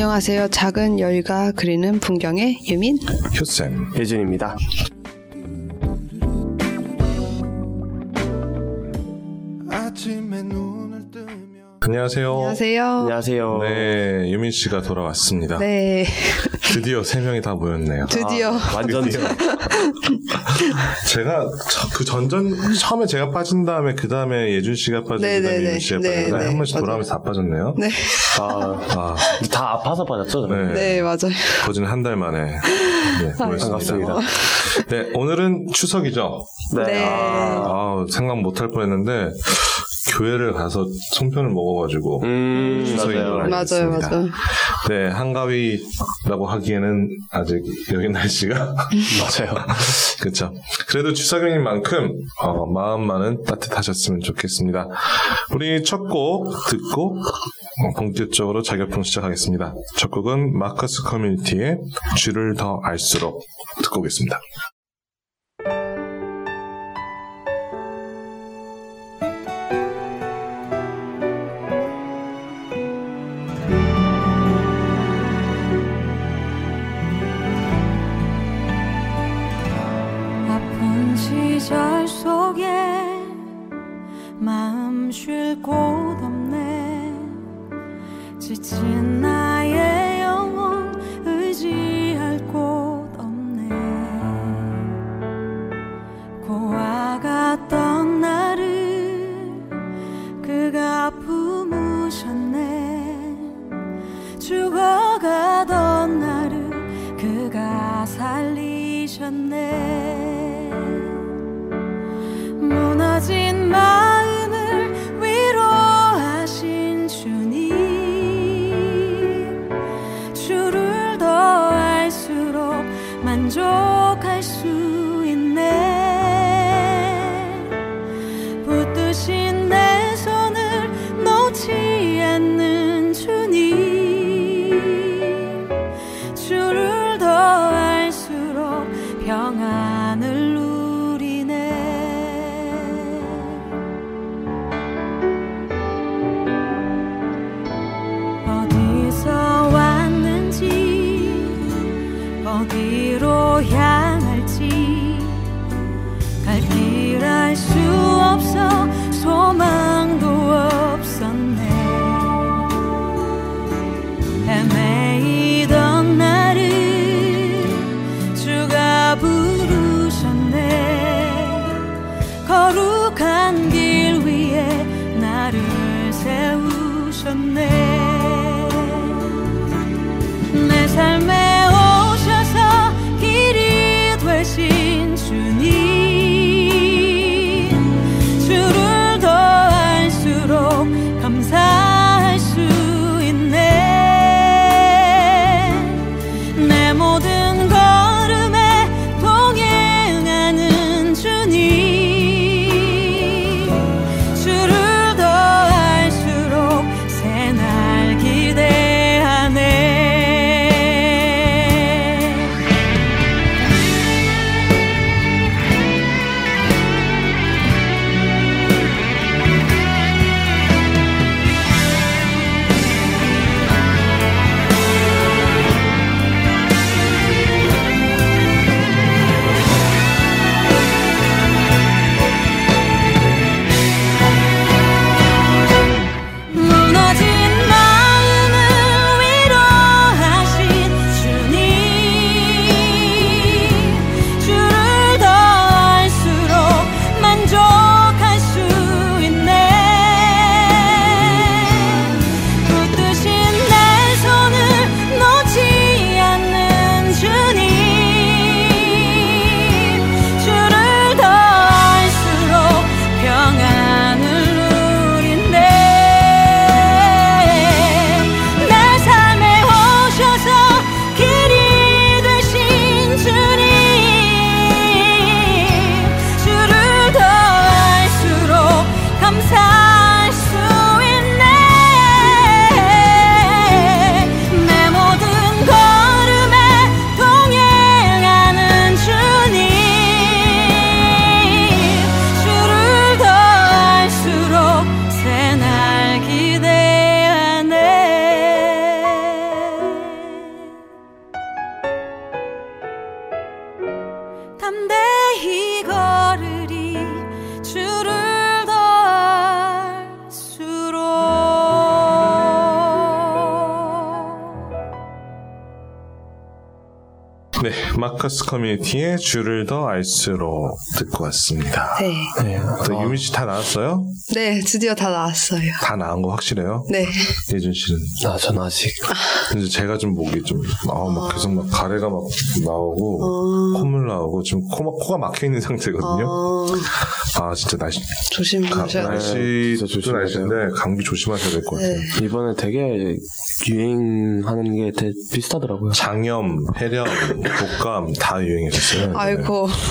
안녕하세요. 작은 열가 그리는 풍경의 유민. 효쌤. 예준입니다. 안녕하세요. 안녕하세요. 안녕하세요. 네, 유민 씨가 돌아왔습니다. 네, 드디어 세 명이 다 모였네요. 드디어. 아, 완전 제가 저- 그 전전 처음에 제가 빠진 다음에 그 다음에 예준 씨가 빠지고 네, 그다음에 네, 유민 씨가 네, 빠졌는데 네, 한 번씩. 돌아오면서 다 빠졌네요. 네, 아, 아, 다 아파서 빠졌죠? 저는? 네. 네, 맞아요. 거진 한 달 만에 네. 반갑습니다. 네, 오늘은 추석이죠. 네. 아, 아, 생각 못 할 뻔 했는데 교회를 가서 송편을 먹어가지고 음, 걸 맞아요. 맞아요. 맞아요. 네, 한가위라고 하기에는 아직 여기 날씨가 맞아요. 그렇죠. 그래도 추석인 만큼 어, 마음만은 따뜻하셨으면 좋겠습니다. 우리 첫 곡 듣고 어, 본격적으로 자격풍 시작하겠습니다. 첫 곡은 마커스 커뮤니티의 쥐를 더 알수록 듣고 오겠습니다. 마음 쉴 곳 없네. 지친 나의 마커스 커뮤니티의 줄을 더 알수록 듣고 왔습니다. 네. 네. 또 유미 씨다 나왔어요? 네, 드디어 다 나왔어요. 다 나온 거 확실해요? 네. 예준 씨는? 아, 전 아직. 이제 제가 좀 목이 좀, 아, 막 계속 막 가래가 막 나오고, 콧물 나오고, 지금 코, 코가 막혀 있는 상태거든요. 어, 아, 진짜 날씨, 가, 조심하셔야 돼요. 날씨도 진짜 조심하세요. 날씨인데, 감기 조심하셔야 될 것 같아요. 네. 이번에 되게 유행하는 게 되게 비슷하더라고요. 장염, 폐렴, 독감 다 유행했었어요. 아이고, 그래서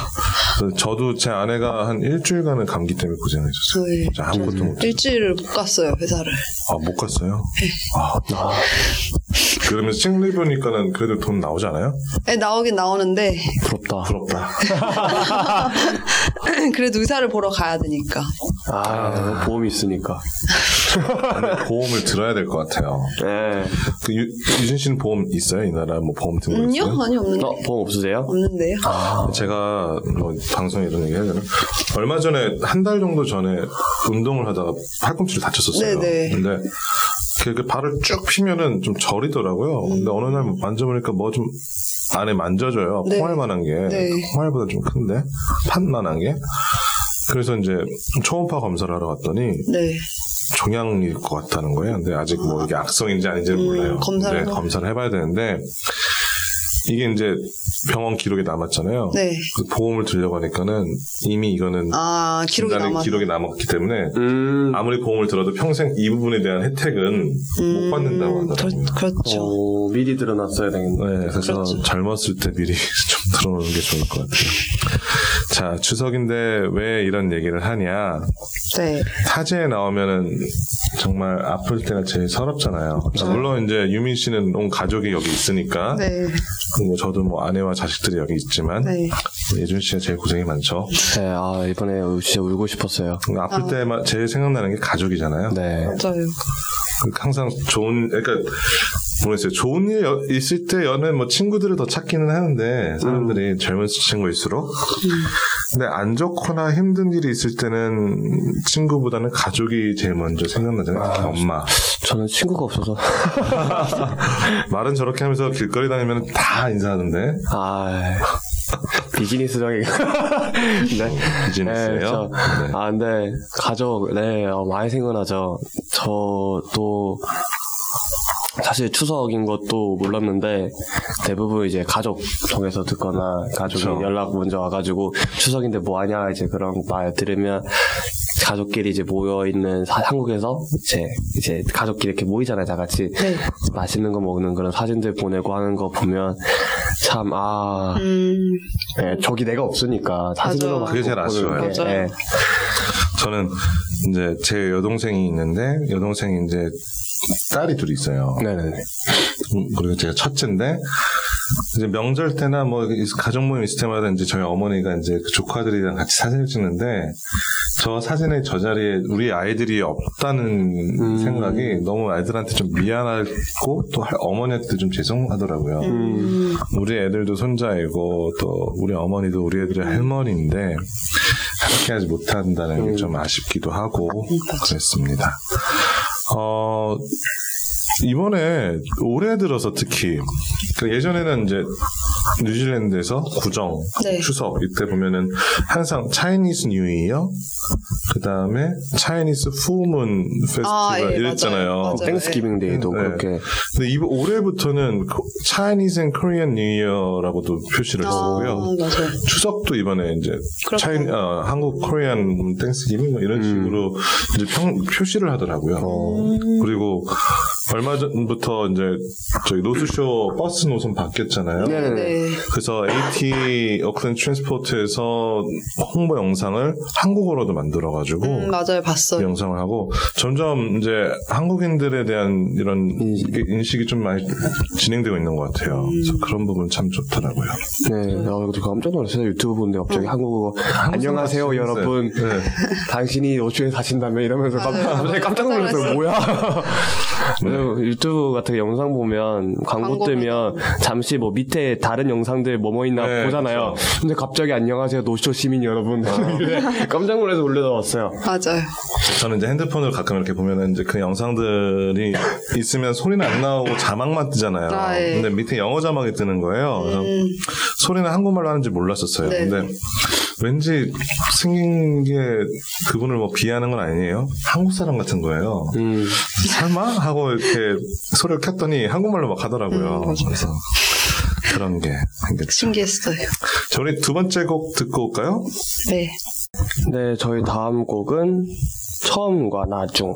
저도 제 아내가 한 일주일간은 감기 때문에 고생했었어요. 네. 진짜 아무것도 못. 일주일을 못 갔어요, 회사를. 아, 못 갔어요? 아, 아, 그러면 싱리브니까는 그래도 돈 나오지 않아요? 네, 나오긴 나오는데, 부럽다. 부럽다. 그래도 의사를 보러 가야 되니까. 아, 보험이 있으니까. 보험을 들어야 될 것 같아요. 네. 그 유, 유진 씨는 보험 있어요? 이 나라 뭐 보험 등록? 있어요? 아니, 없는데. 어, 보험 없으세요? 없는데요? 제가 뭐 방송에 이런 얘기 해야 되나? 얼마 전에 한 달 정도 전에 운동을 하다가 팔꿈치를 다쳤었어요. 네네. 근데 그 발을 쭉 피면은 좀 저리더라고요. 근데 어느 날 만져보니까 뭐 좀 안에 만져져요. 네. 콩알만한 게 네. 콩알보다 좀 큰데 판만한 게. 그래서 이제 초음파 검사를 하러 갔더니 네. 종양일 것 같다는 거예요. 근데 아직 뭐 이게 악성인지 아닌지는 몰라요. 음, 검사를 근데 해봐- 검사를 해봐야 되는데 이게 이제 병원 기록에 남았잖아요. 네. 그 보험을 들려고 하니까는 이미 이거는 아, 기록이 남아서. 기록이 남았기 때문에 음. 아무리 보험을 들어도 평생 이 부분에 대한 혜택은 못 받는다고 음, 하더라고요. 그, 그렇죠. 어, 미리 드러났어야 되겠네. 네, 그래서 그렇죠. 젊었을 때 미리 좀 들어놓는 게 좋을 것 같아요. 자, 추석인데 왜 이런 얘기를 하냐? 네. 타지에 나오면은 정말 아플 때가 제일 서럽잖아요. 물론 이제 유민 씨는 온 가족이 여기 있으니까 네. 뭐 저도 뭐 아내와 자식들이 여기 있지만 네. 예준 씨가 제일 고생이 많죠. 네, 아, 이번에 진짜 울고 싶었어요. 아플 때만 제일 생각나는 게 가족이잖아요. 네. 맞아요. 항상 좋은 그러니까 모르겠어요. 좋은 일 여- 있을 때 연애 뭐 친구들을 더 찾기는 하는데 사람들이 젊은 친구일수록 근데 안 좋거나 힘든 일이 있을 때는 친구보다는 가족이 제일 먼저 생각나잖아요. 특히 엄마. 저는 친구가 없어서. 말은 저렇게 하면서 길거리 다니면 다 인사하는데 아, 비즈니스적인. 네. 비즈니스예요. 네, 저, 네. 아, 근데, 가족, 네, 어, 많이 생각나죠. 저도, 사실 추석인 것도 몰랐는데, 대부분 이제 가족 통해서 듣거나, 가족이 그쵸. 연락 먼저 와가지고, 추석인데 뭐 하냐, 이제 그런 말 들으면, 가족끼리 이제 모여 있는, 사- 한국에서, 이제, 이제 가족끼리 이렇게 모이잖아요, 다 같이. 네. 맛있는 거 먹는 그런 사진들 보내고 하는 거 보면, 참, 아, 음, 네, 저기 내가 없으니까 사진으로 맞아. 그게 제일 아쉬워요. 보는 게, 맞아요. 네. 저는 이제 제 여동생이 있는데 여동생이 이제 딸이 둘이 있어요. 네네네. 음, 그리고 제가 첫째인데 이제 명절 때나 뭐 가족 모임 있을 때마다 이제 저희 어머니가 이제 그 조카들이랑 같이 사진을 찍는데 저 사진의 저 자리에 우리 아이들이 없다는 음. 생각이 너무 아이들한테 좀 미안하고 또 할- 어머니한테도 좀 죄송하더라고요. 음, 우리 애들도 손자이고 또 우리 어머니도 우리 애들의 할머니인데 함께 하지 못한다는 게 좀 아쉽기도 하고 그랬습니다. 어, 이번에 올해 들어서 특히 그 예전에는 이제 뉴질랜드에서 구정, 네. 추석 이때 보면은 항상 Chinese New Year 그 다음에 차이니스 fullmoon 페스티벌 아, 예, 이랬잖아요. Thanksgiving Day도 네. 그렇게 근데 이 올해부터는 Chinese and Korean New Year라고도 표시를. 아, 맞아요. 추석도 이번에 이제. 차이, 어, 한국 Korean Thanksgiving 뭐 이런 식으로 이제 평, 표시를 하더라고요. 그리고 얼마 전부터 이제 저희 노스쇼어 버스 노선 바뀌었잖아요. 네. 네. 그래서 AT Auckland Transport에서 홍보 영상을 한국어로도 만들어가지고 음, 맞아요. 이 봤어요. 영상을 하고 점점 이제 한국인들에 대한 이런 인식. 인식이 좀 많이 진행되고 있는 것 같아요. 그래서 그런 부분 참 좋더라고요. 네, 아, 저 깜짝 놀랐어요. 유튜브 보는데 갑자기 한국어 안녕하세요. 여러분. 네. 당신이 오추에 사신다면 이러면서 깜짝, 깜짝 놀랐어요. 뭐야? 네, 그리고 유튜브 같은 영상 보면 광고 광고 뜨면 잠시 뭐 밑에 다른 영상들 뭐뭐 있나 네, 보잖아요. 그쵸. 근데 갑자기 안녕하세요 노쇼 시민 여러분 이래 깜짝 놀라서 올려놓았어요. 맞아요. 저는 이제 핸드폰을 가끔 이렇게 보면은 이제 그 영상들이 있으면 소리는 안 나오고 자막만 뜨잖아요. 아, 예. 근데 밑에 영어 자막이 뜨는 거예요. 그래서 음, 소리는 한국말로 하는지 몰랐었어요. 네. 근데 왠지 생긴 게 그분을 뭐 비하하는 건 아니에요. 한국 사람 같은 거예요. 음. 설마? 하고 이렇게 소리를 켰더니 한국말로 막 하더라고요. 음. 그래서 그런 게 생겼죠. 신기했어요. 자, 우리 두 번째 곡 듣고 올까요? 네. 네, 저희 다음 곡은 처음과 나중.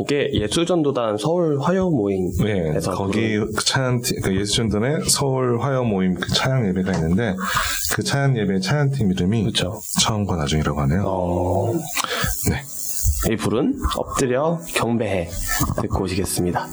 이게 예술전도단 서울 화요 모임. 네, 거기 그 찬양팀, 그 예수전단의 서울 화요 모임 그 찬양 예배가 있는데 그 찬양 예배 찬양팀 이름이 그렇죠. 처음과 나중이라고 하네요. 어, 네. 이 불은 엎드려 경배해 듣고 오시겠습니다.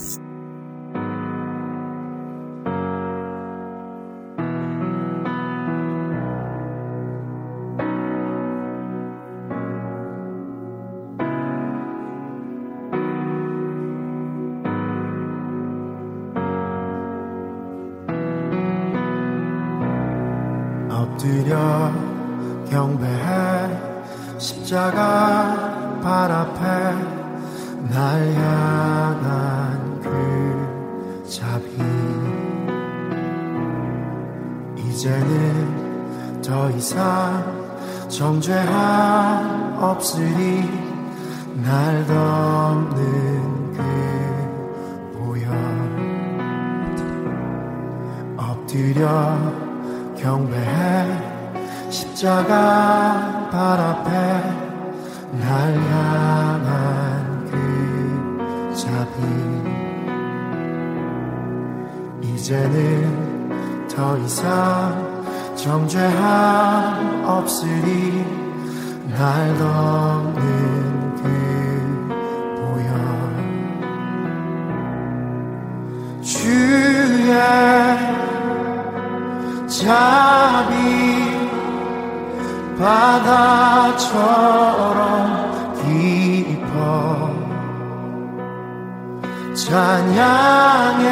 찬양해.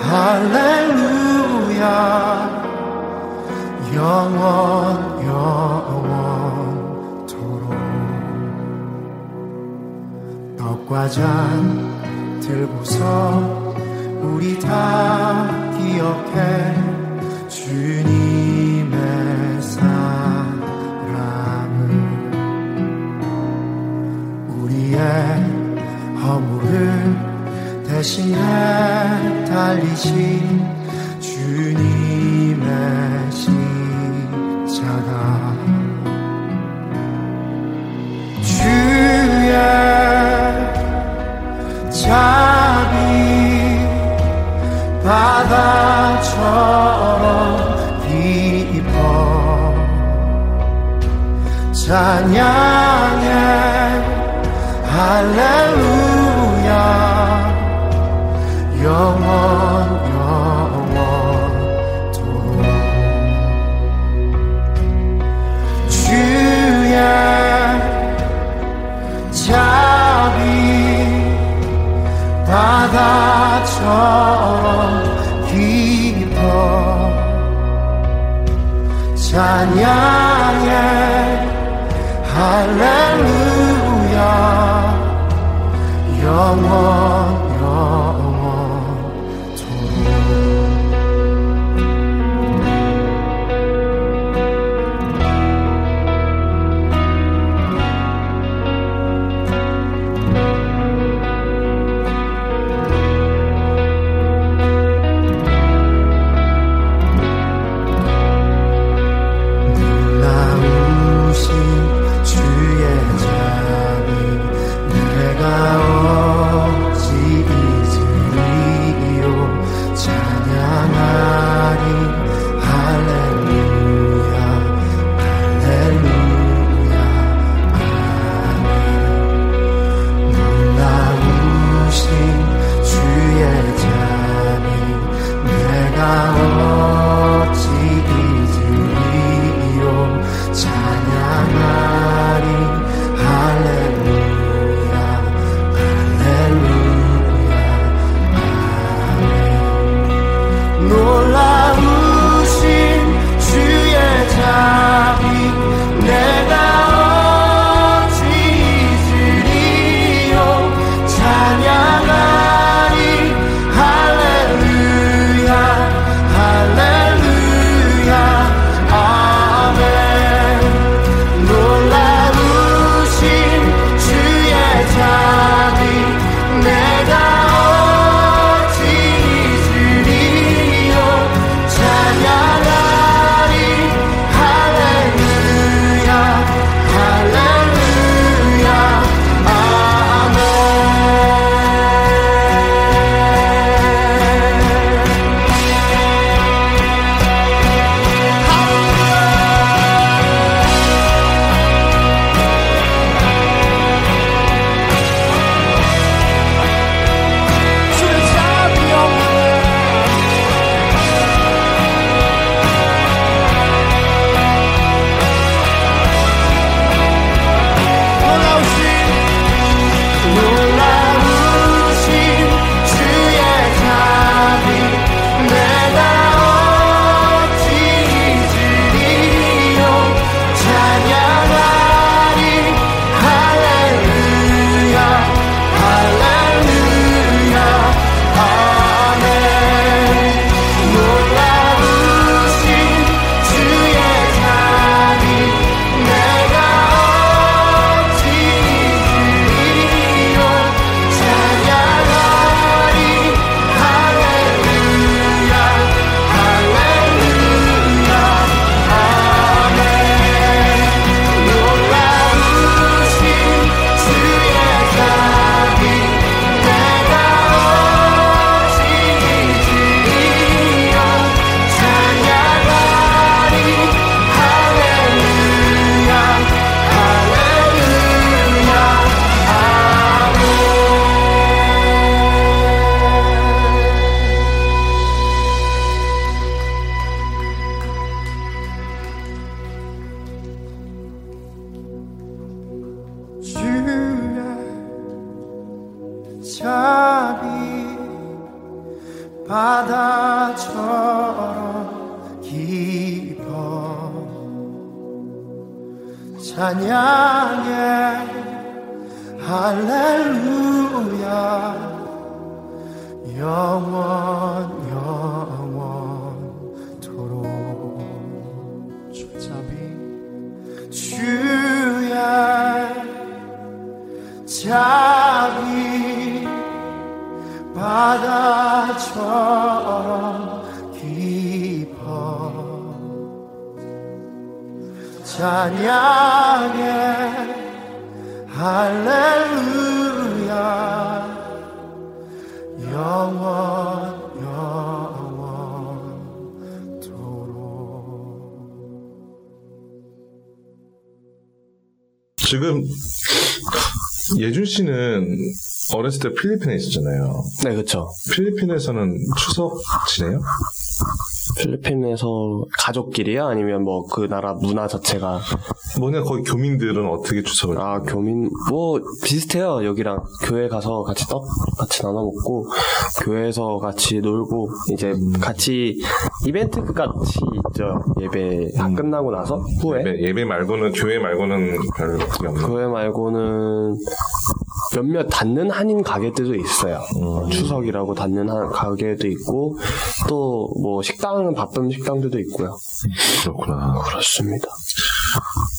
할렐루야. 영원 영원토록. 떡과 잔 들고서 우리 다 기억해. 주님의 사랑을 우리의 허물을 대신해 달리신 주님의 십자가. 주의 자비 바다처럼 깊어. 찬양해 할렐루야 바다처럼 깊어. 찬양해. 할렐루야. 영원 자비 바다처럼 깊어 찬양해. 할렐루야. 영원 영원토록. 지금 예준 씨는 어렸을 때 필리핀에 있었잖아요. 네, 그렇죠. 필리핀에서는 추석 지내요? 필리핀에서 가족끼리야 아니면 뭐 그 나라 문화 자체가 뭐냐 거기 교민들은 어떻게 추석을? 아 교민 뭐 비슷해요 여기랑 교회 가서 같이 떡 같이 나눠 먹고 교회에서 같이 놀고 이제 같이 이벤트 같이 있죠 예배 다 끝나고 나서 후에 예배, 예배 말고는 교회 말고는 별? 교회 말고는 몇몇 닫는 한인 가게들도 있어요. 어, 추석이라고 닫는 한 가게도 있고 또 뭐 식당 은 바쁜 식당들도 있고요. 그렇구나. 그렇습니다.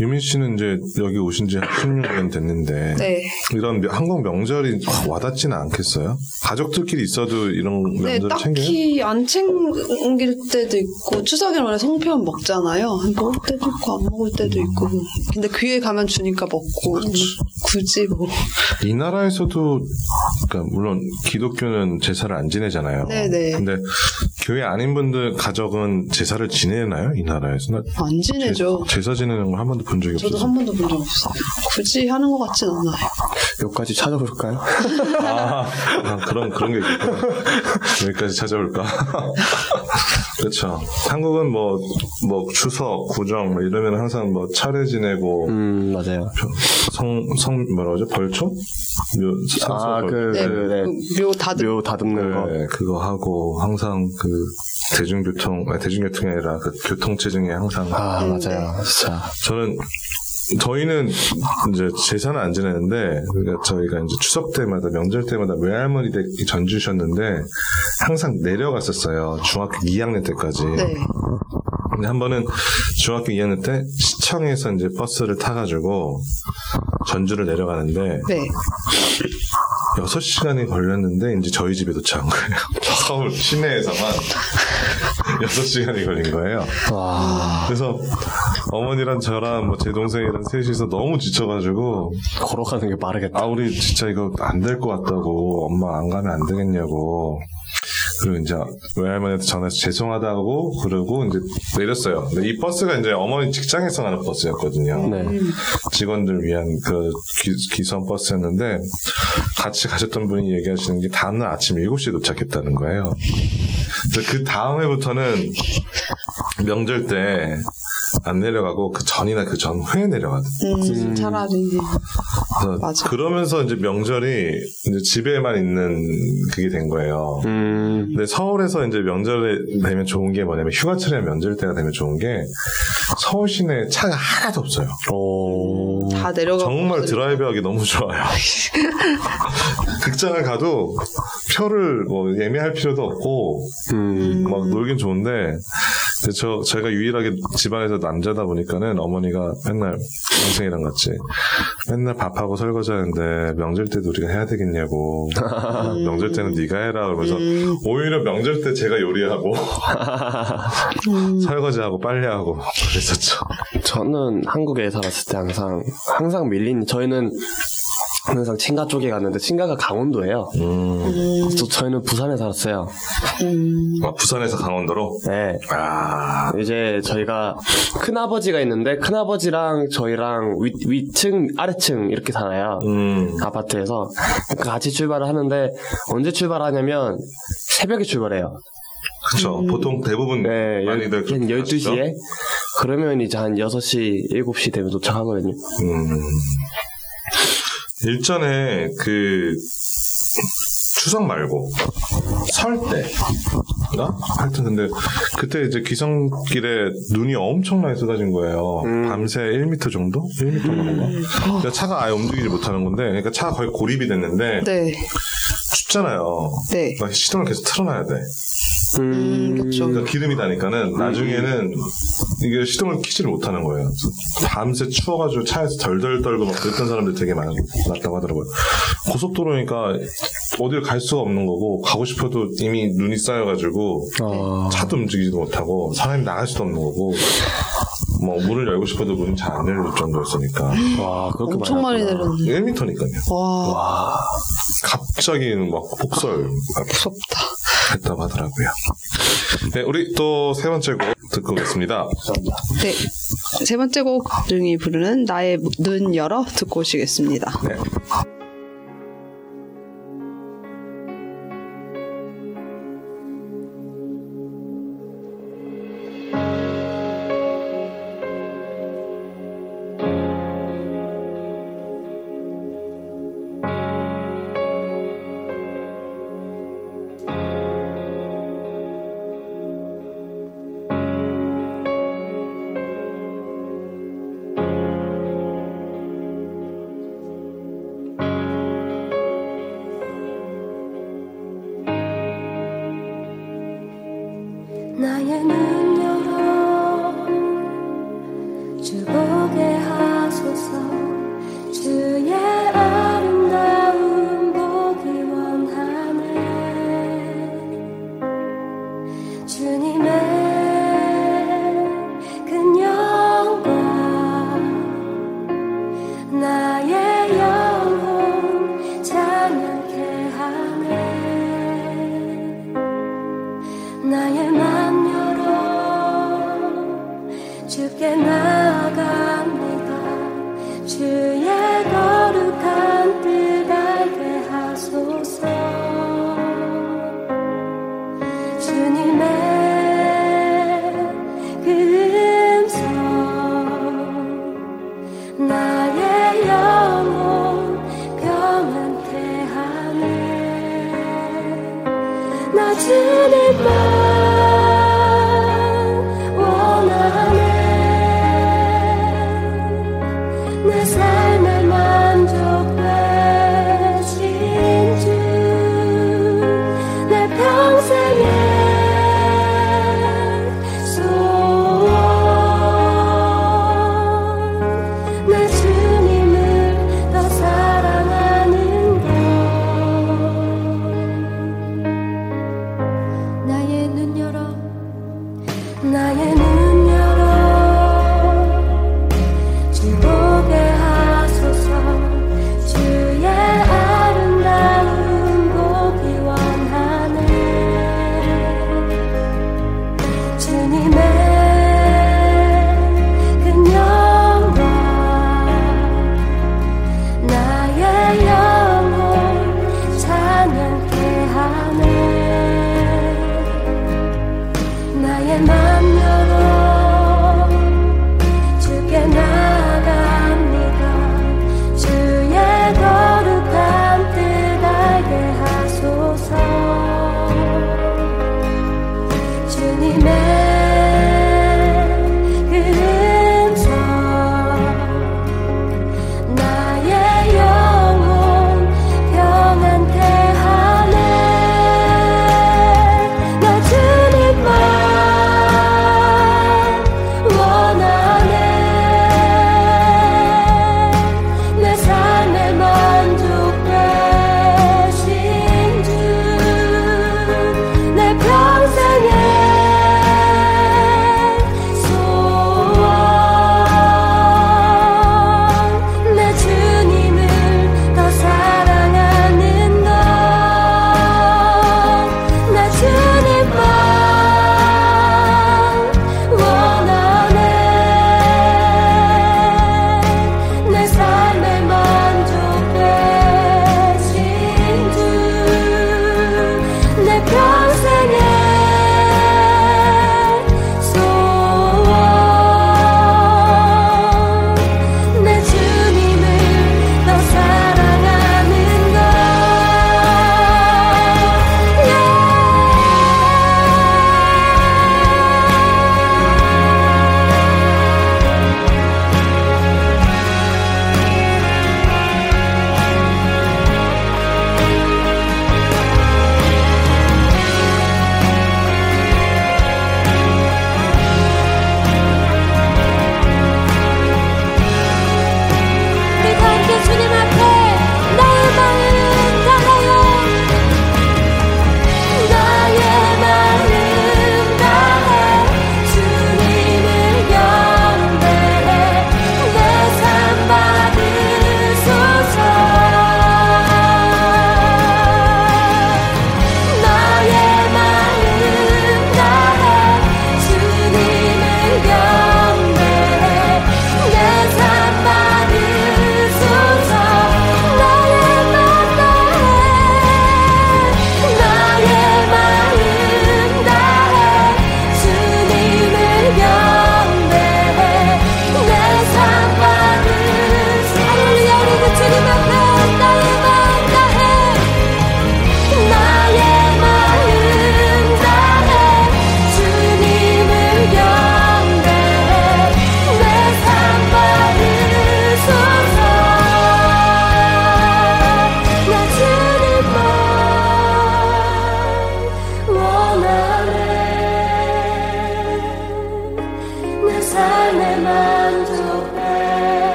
유민 씨는 이제 여기 오신 지 16년 됐는데 네. 이런 명- 한국 명절이 와닿지는 않겠어요? 가족들끼리 있어도 이런 네, 명절 챙겨요? 딱히 안 챙길 때도 있고 추석에는 원래 송편 먹잖아요. 먹을 때도 있고 안 먹을 때도 있고. 근데 교회 가면 주니까 먹고 뭐 굳이 뭐. 이 나라에서도 그러니까 물론 기독교는 제사를 안 지내잖아요. 네네. 근데 교회 아닌 분들 가족은 제사를 지내나요? 이 나라에서? 나안 지내죠. 제, 사 지내는 걸 한 번도 본 적이 저도 없어서. 한 번도 본 적 없어요. 굳이 하는 것 같진 않아요. 여기까지 찾아볼까요? 아, 아, 그런 그런 게 있구나. 여기까지 찾아볼까? 그렇죠. 한국은 뭐뭐 추석, 구정 뭐 이러면 항상 뭐 차례 지내고 음 맞아요. 성성 뭐라 그러죠? 벌초? 묘, 성서 아 벌- 그 네, 네. 그묘 다듬는 거. 네, 그거 하고 항상 그 대중교통 아니, 대중교통이 아니라 그 교통체증에 항상 아 네, 맞아요. 진짜. 저는 저희는 이제 제사는 안 지내는데 그러니까 저희가 이제 추석 때마다 명절 때마다 외할머니 댁 전주셨는데 항상 내려갔었어요 중학교 2학년 때까지. 네. 근데 한 번은 중학교 2학년 때 시청에서 이제 버스를 타가지고 전주를 내려가는데 네. 6시간이 걸렸는데 이제 저희 집에 도착한 거예요. 서울 시내에서만 6시간이 걸린 거예요. 와 그래서 어머니랑 저랑 뭐 제 동생이랑 셋이서 너무 지쳐가지고 걸어가는 게 빠르겠다. 아 우리 진짜 이거 안 될 것 같다고 엄마 안 가면 안 되겠냐고 그리고 이제 외할머니한테 전화해서 죄송하다고 그러고 이제 내렸어요. 근데 이 버스가 이제 어머니 직장에서 가는 버스였거든요. 네. 직원들 위한 그 기, 선 버스였는데 같이 가셨던 분이 얘기하시는 게 다음날 아침 7시에 도착했다는 거예요. 그 다음 해부터는 명절 때 안 내려가고 그 전이나 그 전후에 내려가거든요. 음, 차라리. 맞아. 그러면서 이제 명절이 이제 집에만 있는 그게 된 거예요. 음 근데 서울에서 이제 명절에 되면 좋은 게 뭐냐면 휴가철이나 명절 때가 되면 좋은 게 서울 시내에 차가 하나도 없어요. 오. 다 내려가고. 정말. 드라이브하기 너무 좋아요. 극장을 가도 표를 뭐 예매할 필요도 없고 음. 막 놀긴 좋은데 근데 저 제가 유일하게 집안에서 남자다 보니까는 어머니가 맨날 동생이랑 같이 맨날 밥하고 설거지하는데 명절 때도 우리가 해야 되겠냐고 명절 때는 네가 해라 그러면서 음. 오히려 명절 때 제가 요리하고 음. 설거지하고 빨래하고 그랬었죠. 저는 한국에 살았을 때 항상 항상 밀린 저희는 항상 친가 쪽에 갔는데 친가가 강원도예요. 음. 또 저희는 부산에 살았어요. 음. 아, 부산에서 강원도로 네. 아 이제 저희가 큰 아버지가 있는데 큰 아버지랑 저희랑 위, 위층 아래층 이렇게 살아요. 음. 아파트에서 같이 출발을 하는데 언제 출발하냐면 새벽에 출발해요. 그쵸. 보통 대부분 네, 많이들 한 그렇게 12시에 그러면 이제 한 6시, 7시 되면 도착하거든요. 음. 일전에 그 추석 말고 설 때인가? 하여튼 근데 그때 이제 기성길에 눈이 엄청나게 쏟아진 거예요. 밤새 1m 정도? 1m 정도? 그러니까 차가 아예 움직이지 못하는 건데, 그러니까 차가 거의 고립이 됐는데 네. 춥잖아요. 네. 그러니까 시동을 계속 틀어놔야 돼. 음, 그렇죠. 그러니까 기름이 나니까는 나중에는 이게 시동을 키지를 못하는 거예요. 밤새 추워가지고 차에서 덜덜 떨고 막 그랬던 사람들 되게 많았다고 하더라고요. 고속도로니까 어딜 갈 수가 없는 거고 가고 싶어도 이미 눈이 쌓여가지고 아, 차도 움직이지도 못하고 사람이 나갈 수도 없는 거고 뭐 문을 열고 싶어도 문이 잘 안 열릴 정도였으니까 와, 그렇게 엄청 많이. 내렸네. 1m니까요. 와, 갑자기 막 폭설 무섭다. 했다고 하더라고요. 네, 우리 또 세 번째 곡 듣고 오겠습니다. 네. 세 번째 곡 등이 부르는 나의 눈 열어 듣고 오시겠습니다. 네.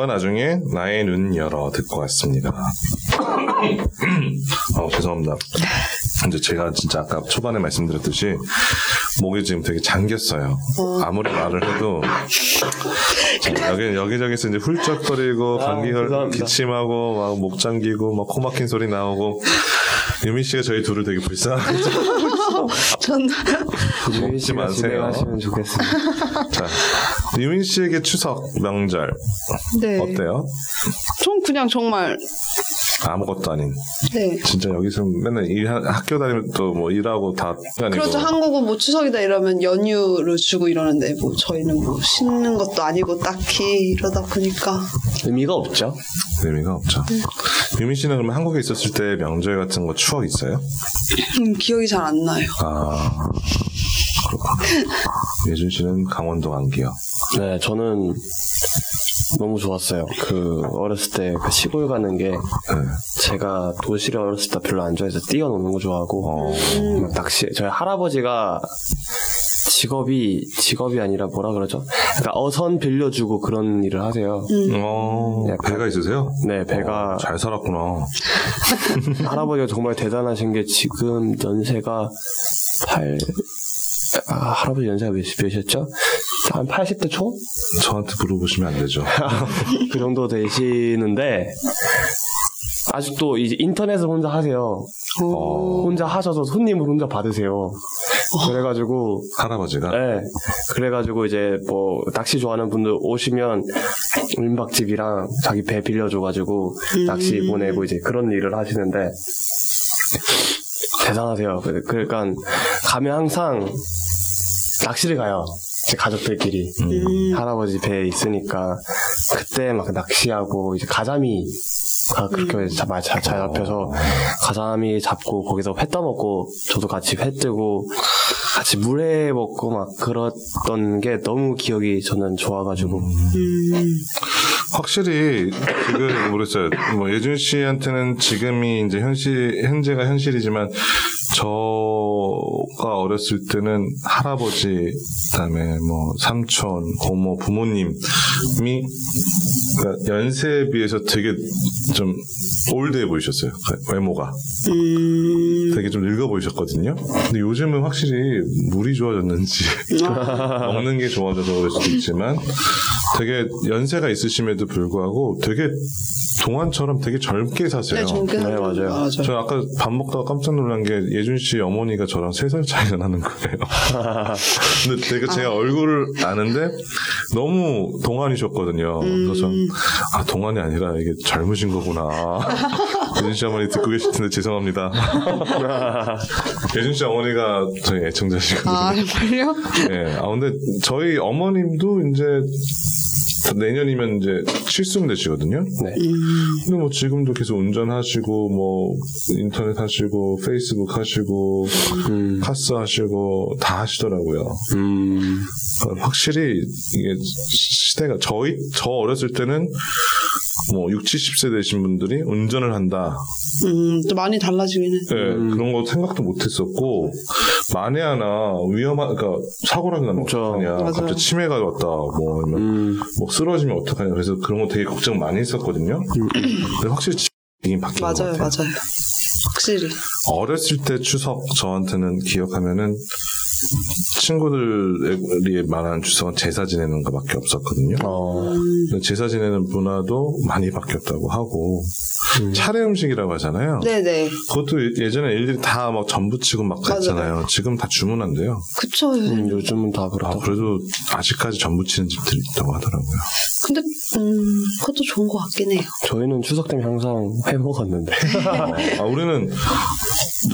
처음과 나중에 나의 눈 열어 듣고 왔습니다. 어, 죄송합니다. 이제 제가 진짜 아까 초반에 말씀드렸듯이 목이 지금 되게 잠겼어요. 아무리 말을 해도 여기 여기저기서 이제 훌쩍거리고 감기가 죄송합니다. 기침하고 막 목 잠기고 막 코 막힌 소리 나오고 유민 씨가 저희 둘을 되게 불쌍하게 전 유민 먹지 씨가 마세요. 진행하시면 좋겠습니다. 자 유민 씨에게 추석 명절 네. 어때요? 전 그냥 정말 아무것도 아닌 네. 진짜 여기서 맨날 일 학교 다니면 또 뭐 일하고 다 다니고 그렇죠. 한국은 뭐 추석이다 이러면 연휴를 주고 이러는데 뭐 저희는 뭐 쉬는 것도 아니고 딱히 이러다 보니까 의미가 없죠. 의미가 없죠. 유민 씨는 그러면 한국에 있었을 때 명절 같은 거 추억 있어요? 음, 기억이 잘 안 나요. 아 그렇구나. 예준 씨는 강원도 안기요. 네, 저는 너무 좋았어요. 그 어렸을 때 그 시골 가는 게 네. 제가 도시를 어렸을 때 별로 안 좋아해서 뛰어노는 거 좋아하고 어, 막 낚시 저희 할아버지가 직업이 직업이 아니라 뭐라 그러죠? 그러니까 어선 빌려주고 그런 일을 하세요. 어, 약간- 배가 있으세요? 네, 배가 어, 잘 살았구나. 할아버지가 정말 대단하신 게 지금 연세가 8 아, 할아버지 연세가 몇, 몇이었죠? 한 80대 초? 저한테 물어보시면 안 되죠. 그 정도 되시는데 아직도 이제 인터넷을 혼자 하세요. 어, 혼자 하셔서 손님을 혼자 받으세요. 그래가지고 할아버지가 네. 그래가지고 이제 뭐 낚시 좋아하는 분들 오시면 민박집이랑 자기 배 빌려줘가지고 낚시 보내고 이제 그런 일을 하시는데 대단하세요. 그- 그러니까 가면 항상 낚시를 가요. 제 가족들끼리. 할아버지 배에 있으니까 그때 막 낚시하고 이제 가자미 가 그렇게 자- 마- 잘, 잘 잡혀서 가자미 잡고 거기서 회 떠먹고 저도 같이 회 뜨고 같이 물회 먹고 막 그랬던 게 너무 기억이 저는 좋아가지고. 확실히 지금 모르겠어요. 뭐 예준 씨한테는 지금이 이제 현실 현재가 현실이지만 저가 어렸을 때는 할아버지 그다음에 뭐 삼촌, 고모, 부모님이 그러니까 연세에 비해서 되게 좀 올드해 보이셨어요. 그 외모가 음, 되게 좀 늙어 보이셨거든요. 근데 요즘은 확실히 물이 좋아졌는지 먹는 게 좋아져서 그럴 수도 있지만 되게 연세가 있으심에도 불구하고 되게 동안처럼 되게 젊게 사세요. 네, 정게 네, 맞아요. 맞아요. 저 아까 밥 먹다가 깜짝 놀란 게 예준 씨 어머니가 저랑 세 살 차이가 나는 거예요. 근데 되게 제가 얼굴을 아는데 너무 동안이셨거든요. 그래서 전, 아 동안이 아니라 이게 젊으신 거구나. 예준 씨 어머니 듣고 계실 텐데 죄송합니다. 예준 씨 어머니가 저희 애청자시거든요. 아, 정말요? 예. 아 근데 저희 어머님도 이제 내년이면 이제 칠순 되시거든요. 네. 근데 뭐 지금도 계속 운전하시고 뭐 인터넷 하시고 페이스북 하시고 음, 카스 하시고 다 하시더라고요. 음, 그러니까 확실히 이게 시대가 저희 저 어렸을 때는 뭐 6, 70세 되신 분들이 운전을 한다. 음, 또 많이 달라지긴 해. 예, 그런 거 생각도 못 했었고 만에 하나 위험한 그러니까 사고라도 나면. 어떡하냐. 맞아요. 갑자기 치매가 왔다. 뭐 아니면 음, 뭐 쓰러지면 어떡하냐. 그래서 그런 거 되게 걱정 많이 했었거든요. 근데 확실히 지금 바뀐 것 맞아요, 같아요. 맞아요. 확실히. 어렸을 때 추석 저한테는 기억하면은 친구들이 말하는 추석은 제사 지내는 것밖에 없었거든요. 어, 제사 지내는 문화도 많이 바뀌었다고 하고 차례 음식이라고 하잖아요. 네네. 그것도 예전에 일일이 다 막 전부치고 막 갔잖아요. 지금 다 주문한대요. 그쵸. 음, 요즘은 다 아, 그렇다. 그래도 아직까지 전부치는 집들이 있다고 하더라고요. 근데, 음, 그것도 좋은 것 같긴 해요. 저희는 추석 때면 항상 회 먹었는데. 아, 우리는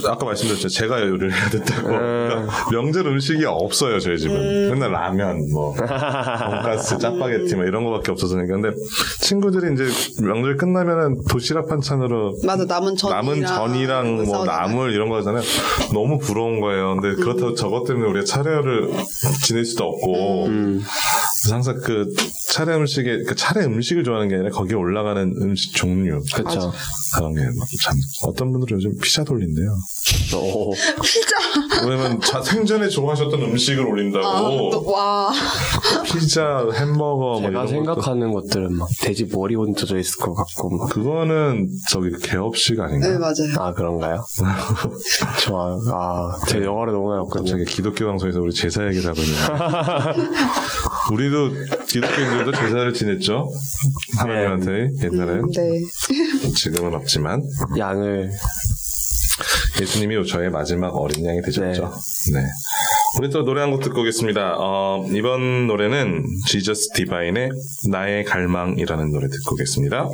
아까 말씀드렸죠. 제가 요리를 해야 된다고. 그러니까 명절 음식이 없어요, 저희 집은. 맨날 라면, 뭐, 돈가스, 짜파게티, 뭐 이런 거밖에 없어서니까. 근데 친구들이 이제 명절 끝나면은 도시락 반찬으로 맞아, 남은 전이랑. 남은 전이랑 뭐. 나물 이런 거 하잖아요. 너무 부러운 거예요. 근데 그렇다고 저것 때문에 우리가 차례를 지낼 수도 없고. 음, 항상 그 차례 음식에 그 차례 음식을 좋아하는 게 아니라 거기에 올라가는 음식 종류 그렇죠. 그런 게참 어떤 분들은 요즘 피자 돌린대요. 오, 왜냐면 자, 생전에 좋아하셨던 음식을 올린다고 아, 또- 와. 피자, 햄버거 뭐 제가 이런 것도 생각하는 것들은 막 돼지 머리 얹어져 있을 것 같고 막. 그거는 저기 개업식 아닌가? 네, 맞아요. 아 그런가요? 좋아요. 아, 제가 영화를 너무 많이 봤거든요. 갑자기 기독교 방송에서 우리 제사 얘기를 하고 있는데 우리도 기독교인들도 제사를 지냈죠 하나님한테 옛날엔 네. 지금은 없 지만 양을 예수님이 저의 마지막 어린 양이 되셨죠. 네. 우리 또 노래 한 곡 듣고 오겠습니다. 어, 이번 노래는 지저스 디바인의 나의 갈망이라는 노래 듣고 오겠습니다.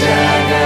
Jagat.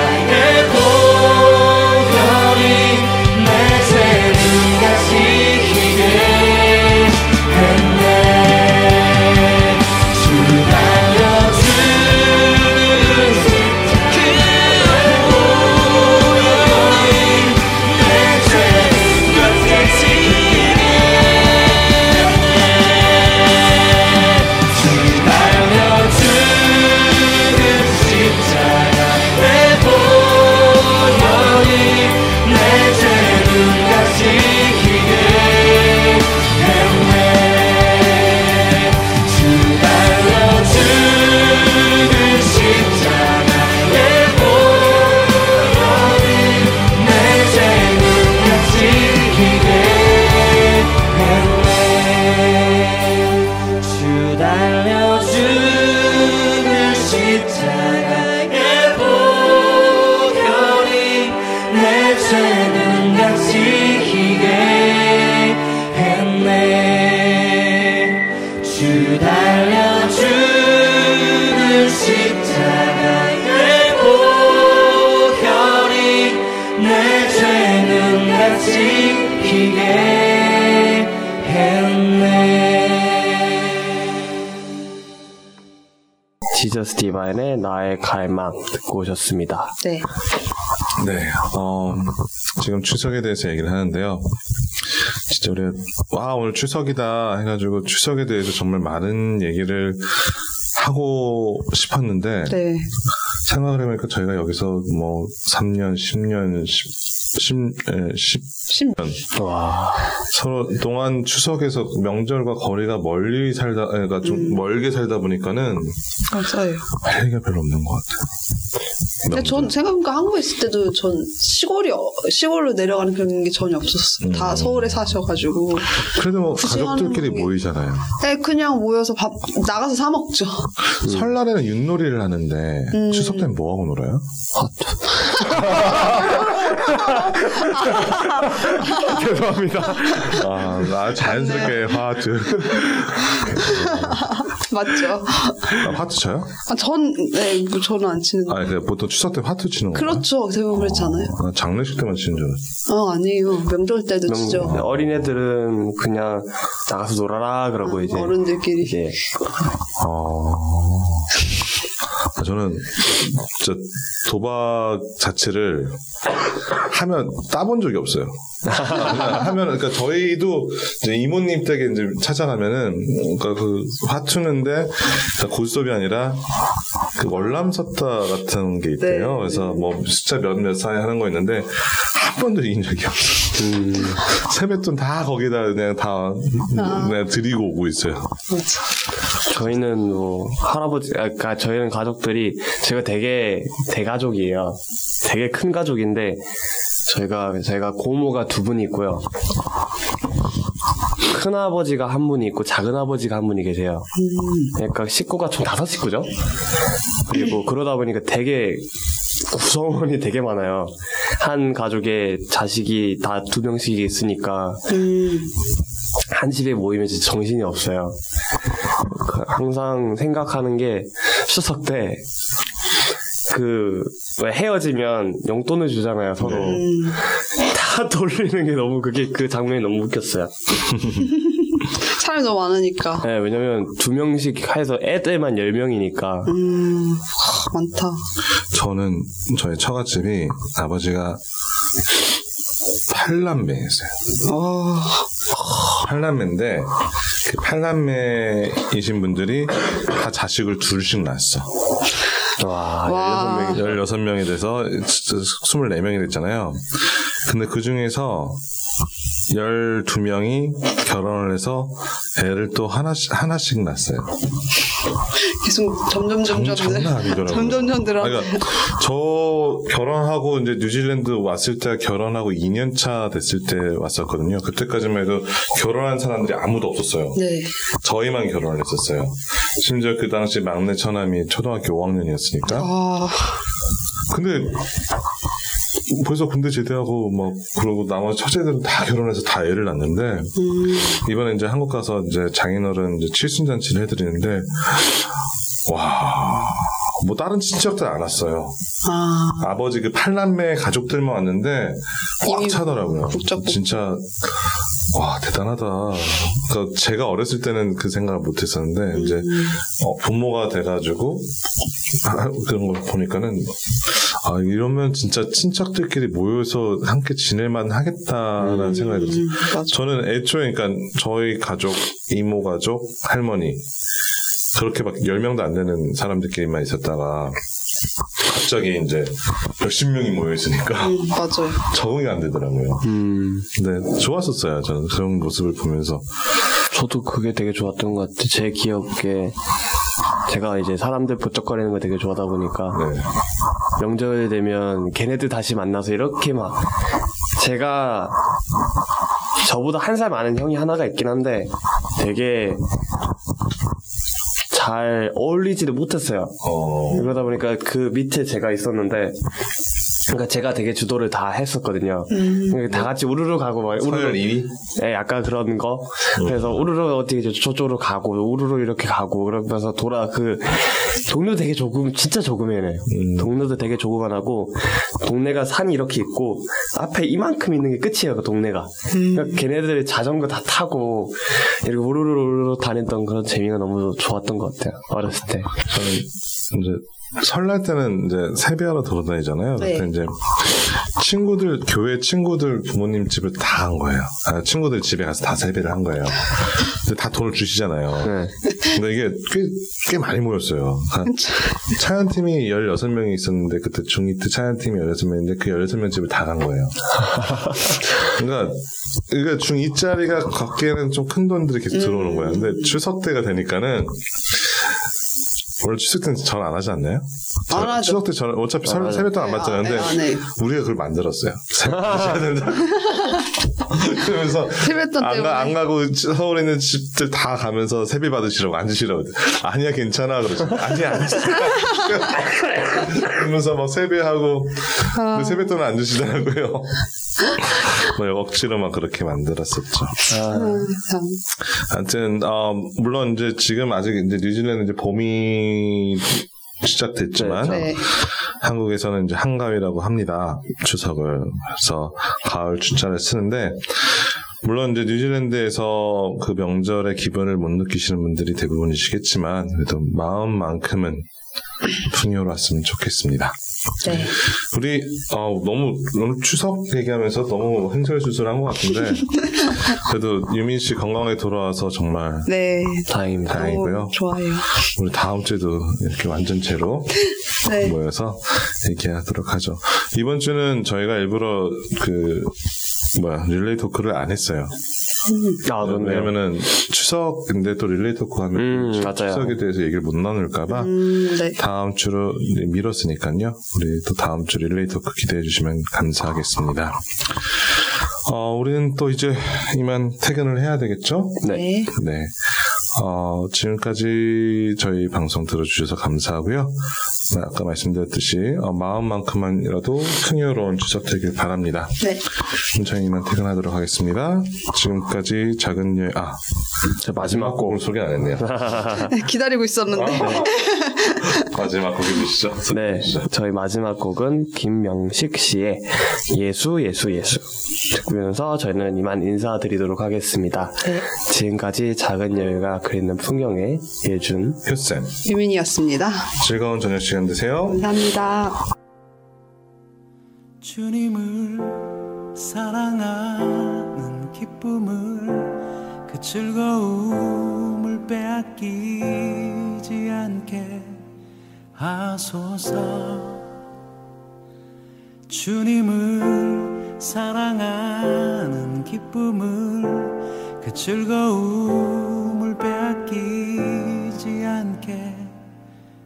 오셨습니다. 네. 네, 어, 지금 추석에 대해서 얘기를 하는데요. 진짜 우리, 와, 오늘 추석이다 해가지고 추석에 대해서 정말 많은 얘기를 하고 싶었는데, 네. 생각을 해보니까 저희가 여기서 뭐 3년, 10년, 10, 10, 에, 10, 심, 와, 서로 동안 추석에서 명절과 거리가 멀리 살다, 그러니까 좀 멀게 살다 보니까는 맞아요. 할 얘기가 별로 없는 것 같아요. 근데 전 생각해보니까 한국에 있을 때도 전 시골이, 어- 시골로 내려가는 그런 게 전혀 없었어요. 다 음. 서울에 사셔가지고. 그래도 뭐 가족들끼리 게- 모이잖아요. 네, 그냥 모여서 밥, 나가서 사 먹죠. 설날에는 윷놀이를 하는데 음. 추석 때는 뭐 하고 놀아요? 죄송합니다. 아, 나 자연스럽게 화투. 맞죠? 아, 화투 쳐요? 아, 전, 네, 뭐 저는 안 치는 거. 아, 그 보통 추석 때 화투 치는 거. 그렇죠. 대부분 그렇잖아요. 아, 장례식 때만 치는 줄 알았어. 어, 아니에요. 명절 때도 명- 치죠. 어린애들은 그냥 나가서 놀아라 그러고 이제 어른들끼리. 이제 어. 아, 저는 진짜 도박 자체를 하면 따본 적이 없어요. 하면 그러니까 저희도 이모님 댁에 이제 찾아가면은 그러니까 그 화투는데 그러니까 고스톱이 아니라 그 월남섰다 같은 게 있대요. 네. 그래서 뭐 숫자 몇몇 사이 하는 거 있는데 한 번도 이긴 적이 없어. 요 세뱃돈 다 거기다 그냥 다 그냥 드리고 오고 있어요. 저희는 뭐 할아버지, 아, 그러니까 저희는 가족들이 제가 되게 대가족이에요. 되게 큰 가족인데 저희가 저희가 고모가 두분 있고요. 큰 아버지가 한 분이 있고 작은 아버지가 한 분이 계세요. 그러니까 식구가 총 다섯 식구죠. 그리고 그러다 보니까 되게 구성원이 되게 많아요. 한 가족에 자식이 다 두 명씩 있으니까 음, 한 집에 모이면 진짜 정신이 없어요. 그 항상 생각하는 게 추석 때 그, 왜 헤어지면 용돈을 주잖아요, 서로. 음, 다 돌리는 게 너무, 그게, 그 장면이 너무 웃겼어요. 사람이 너무 많으니까. 네, 왜냐면 두 명씩 해서 애들만 열 명이니까. 음, 하, 많다. 저는 저희 처갓집이 아버지가 팔남매였어요. 어, 팔남매인데 그 팔남매이신 분들이 다 자식을 둘씩 낳았어. 와, 와. 16명이. 16명이 돼서 24명이 됐잖아요. 근데 그 중에서 12명이 결혼을 해서 애를 또 하나씩, 하나씩 낳았어요. 계속 점점 장, 점점 장난 아니더라고요. 점점 점 늘어. 아, 그러니까 저 결혼하고 이제 뉴질랜드 왔을 때 결혼하고 2년 차 됐을 때 왔었거든요. 그때까지만 해도 결혼한 사람들이 아무도 없었어요. 네. 저희만 결혼을 했었어요. 심지어 그 당시 막내 처남이 초등학교 5학년이었으니까. 아, 근데 벌써 군대 제대하고 막 그러고 나머지 처제들은 다 결혼해서 다 애를 낳는데 음, 이번에 이제 한국 가서 이제 장인어른 이제 칠순 잔치를 해드리는데 와. 뭐 다른 친척들 안 왔어요. 아, 아버지 그 팔남매 가족들만 왔는데 꽉 차더라고요. 진짜 와 대단하다. 그러니까 제가 어렸을 때는 그 생각을 못했었는데 이제 어, 부모가 돼가지고 아, 그런 걸 보니까는 아 이러면 진짜 친척들끼리 모여서 함께 지낼만 하겠다라는 생각이. 음, 맞아. 저는 애초에 그러니까 저희 가족, 이모 가족, 할머니 그렇게 막 10명도 안 되는 사람들끼리만 있었다가 갑자기 이제 몇십 명이 모여 있으니까 음, 맞아요. 적응이 안 되더라고요. 음, 근데 좋았었어요. 저는 그런 모습을 보면서. 저도 그게 되게 좋았던 것 같아요. 제 기억에 제가 이제 사람들 부쩍거리는 거 되게 좋아하다 보니까 네. 명절 되면 걔네들 다시 만나서 이렇게 막 제가 저보다 한 살 많은 형이 하나가 있긴 한데 되게 잘 어울리지도 못했어요. 어. 그러다 보니까 그 밑에 제가 있었는데 그러니까 제가 되게 주도를 다 했었거든요. 그러니까 다 같이 우르르 가고 막 우르르 서열 2위? 네, 약간 그런 거. 그래서 우르르 어떻게 저쪽으로 가고 우르르 이렇게 가고 그러면서 돌아 그 동료 되게 조금 진짜 조그매네요. 동네도 되게 조그만하고 동네가 산이 이렇게 있고 앞에 이만큼 있는 게 끝이에요. 그 동네가. 그러니까 걔네들이 자전거 다 타고 이렇게 우르르 우르르 다녔던 그런 재미가 너무 좋았던 것 같아요. 어렸을 때. 저는 이제 설날 때는 이제 세배하러 돌아다니잖아요. 네. 그때 이제 친구들 교회 친구들 부모님 집을 다간 거예요. 아, 친구들 집에 가서 다 세배를 한 거예요. 근데 다 돈을 주시잖아요. 네. 근데 이게 꽤, 꽤 많이 모였어요. 한 차연 팀이 16명이 있었는데, 그때 중2 때 차연 팀이 16명인데, 그 16명 집을 다 간 거예요. 그러니까, 그러니까 중2짜리가 갖기에는 좀 큰 돈들이 계속 들어오는 거예요. 근데 추석 때가 되니까는, 원래 추석 때는 전안 하지 않나요? 안 저- 하죠. 추석 때 저는 어차피 설. 세뱃돈 안 네, 받잖아요. 아, 근데 네, 안 해요. 우리가 그걸 만들었어요. 세뱃돈 된다. 그러면서 세뱃돈 안, 때문에. 가, 안 가고 서울에 있는 집들 다 가면서 세배 받으시라고 앉으시라고 아니야 괜찮아 그러죠 아니야 아니야 그러면서 막 세배하고 근데 세뱃돈을 안 주시더라고요 뭐 억지로 막 그렇게 만들었었죠 음, 참. 하여튼 어, 물론 이제 지금 아직 이제 뉴질랜드 이제 봄이 시작됐지만 네. 한국에서는 이제 한가위라고 합니다. 추석을. 그래서 가을 추자를 쓰는데, 물론 이제 뉴질랜드에서 그 명절의 기분을 못 느끼시는 분들이 대부분이시겠지만, 그래도 마음만큼은 풍요로웠으면 좋겠습니다. 네. 우리, 어, 너무, 너무 추석 얘기하면서 너무 행설수설한 것 같은데, 그래도 유민 씨 건강하게 돌아와서 정말 네. 다행입니다. 다행이고요. 너무 좋아요. 우리 다음 주에도 이렇게 완전체로 네. 모여서 얘기하도록 하죠. 이번 주는 저희가 일부러 그 뭐야 릴레이 토크를 안 했어요. 아. 왜냐면은 추석인데 또 릴레이 토크 하면 음, 추-. 추석에 대해서 얘기를 못 나눌까봐 음, 네. 다음 주로 미뤘으니까요. 우리 또 다음 주 릴레이 토크 기대해 주시면 감사하겠습니다. 어, 우리는 또 이제 이만 퇴근을 해야 되겠죠? 네. 네. 네. 어, 지금까지 저희 방송 들어주셔서 감사하고요. 네, 아까 말씀드렸듯이 어, 마음만큼만이라도 풍요로운 추석 되길 바랍니다. 네. 그럼 저희 이만 퇴근하도록 하겠습니다. 지금까지 작은 여 아, 제 마지막 곡. 곡을 소개 안 했네요. 기다리고 있었는데. 마지막 곡이 주시죠. 네, 저희 마지막 곡은 김명식 씨의 예수 예수 예수 듣고면서 저희는 이만 인사드리도록 하겠습니다. 네. 지금까지 작은 여유가 그리는 풍경의 예준 효쌤 유민이었습니다. 즐거운 저녁 시간 되세요. 감사합니다. 주님을 사랑하는 기쁨을 그 즐거움을 빼앗기지 않게 하소서. 주님을 사랑하는 기쁨을 그 즐거움을 빼앗기지 않게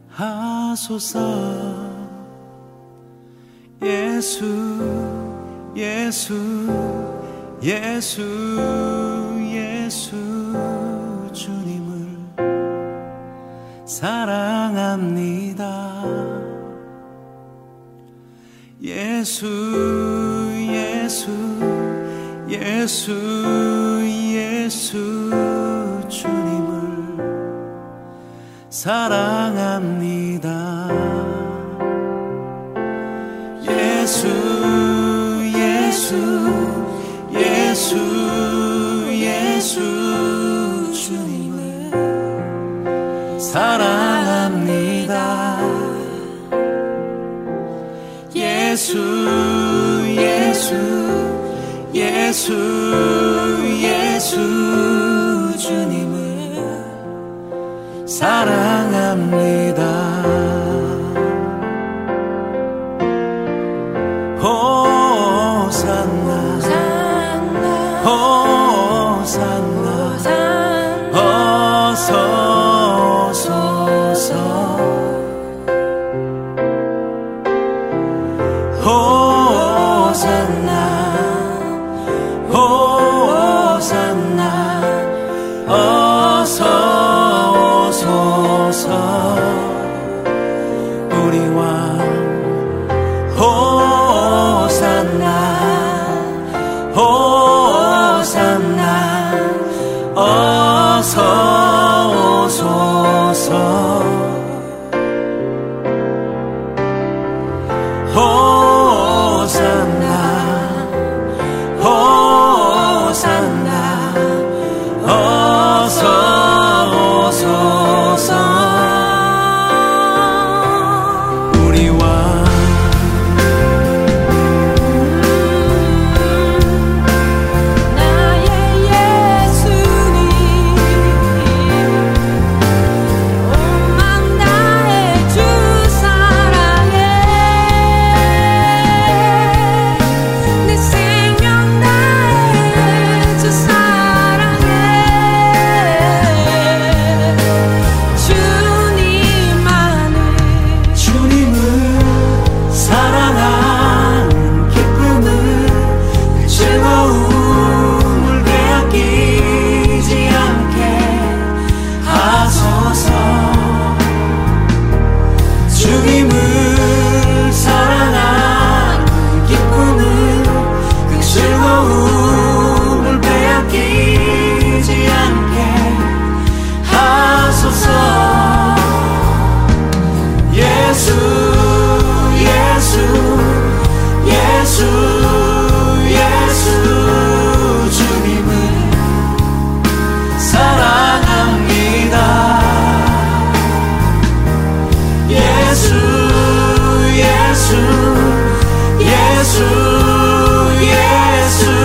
하소서. 예수 예수 예수 예수 사랑합니다. 예수 예수 예수 예수 주님을 사랑합니다. 예수 예수 예수 사랑합니다. 예수 예수 예수 예수 주님을 사랑합니다 예수 예수 예수